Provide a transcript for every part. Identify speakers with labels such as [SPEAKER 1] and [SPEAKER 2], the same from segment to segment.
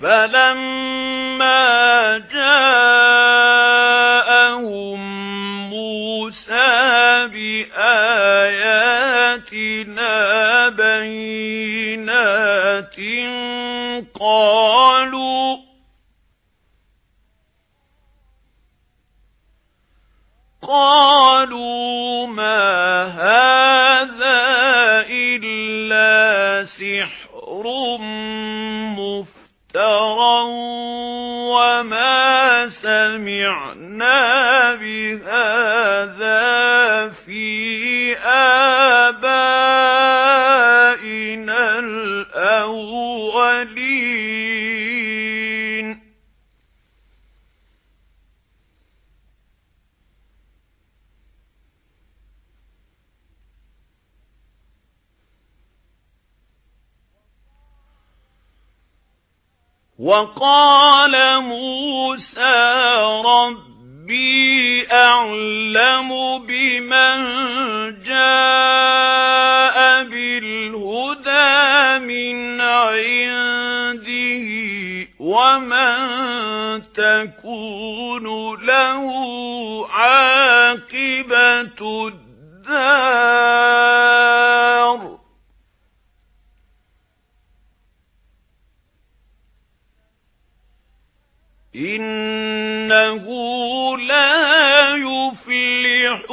[SPEAKER 1] فَلَمَّا جَاءَهُم مُوسَى بِآيَاتِنَا بَيِّنَاتٍ قَالُوا قَالُوا مَا هَذَا إِلَّا سِحْرٌ مُفْتَرًى وَمَا سَمِعْنَا بِهَذَا فِي آبَائِنَا وَقَالَ مُوسَى رَبِّي أَعْلَمُ بِمَنْ جَاءَ بِالْهُدَى مِنْ عِنْدِهِ وَمَنْ تَكُونُ لَهُ عَاقِبَةُ الدَّارِ إِنَّهُ لَا يُفْلِحُ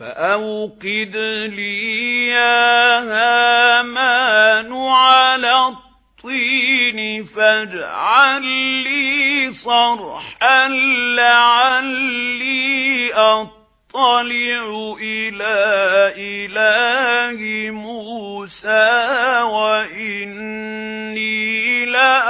[SPEAKER 1] فَأَوْقِدْ لِي يَا هَامَانُ عَلَى الطِّينِ فَاجْعَل لِّي صَرْحًا لَّعَلِّي أَطَّلِعُ إِلَى إِلَٰهِ مُوسَى وَإِنِّي لَأَظُنُّهُ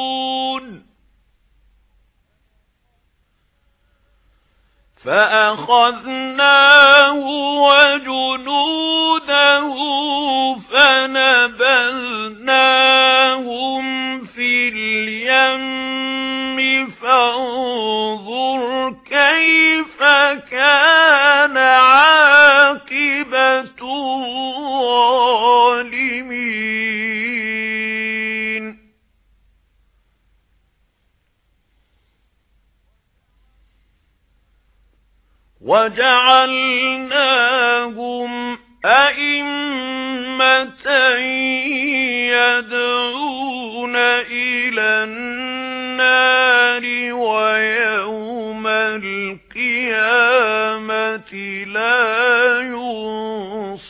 [SPEAKER 1] فَأَخَذْنَاهُ وَجُنُودَهُ وَجَعَلْنَاهُمْ أَئِمَّةً يَدْعُونَ إِلَى النَّارِ وَيَوْمَ الْقِيَامَةِ لَا يُنصَرُونَ.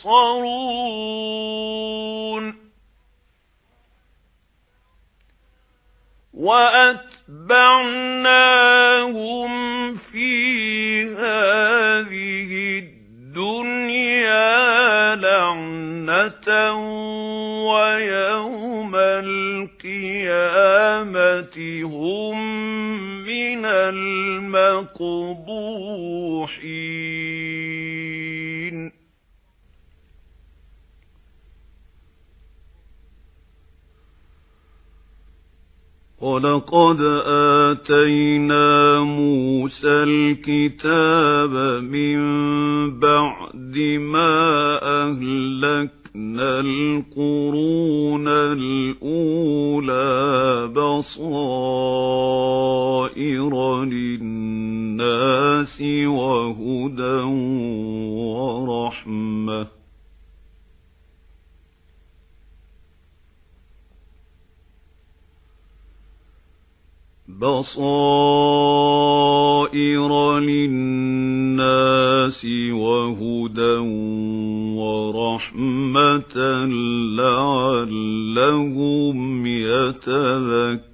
[SPEAKER 1] وَأَتْبَعْنَاهُمْ فِي هُمْ مِنَ الْمَقْبُوحِينَ.
[SPEAKER 2] وَلَقَدْ آتَيْنَا مُوسَى الْكِتَابَ مِنْ بَعْدِ مَا أَهْلَكْنَا لِلنَّاسِ وَهُدًى وَرَحْمَةً. بَصَائِرَ لِلنَّاسِ وَهُدًى وَرَحْمَةً لَعَلَّهُمْ يَتَذَكَّرُونَ.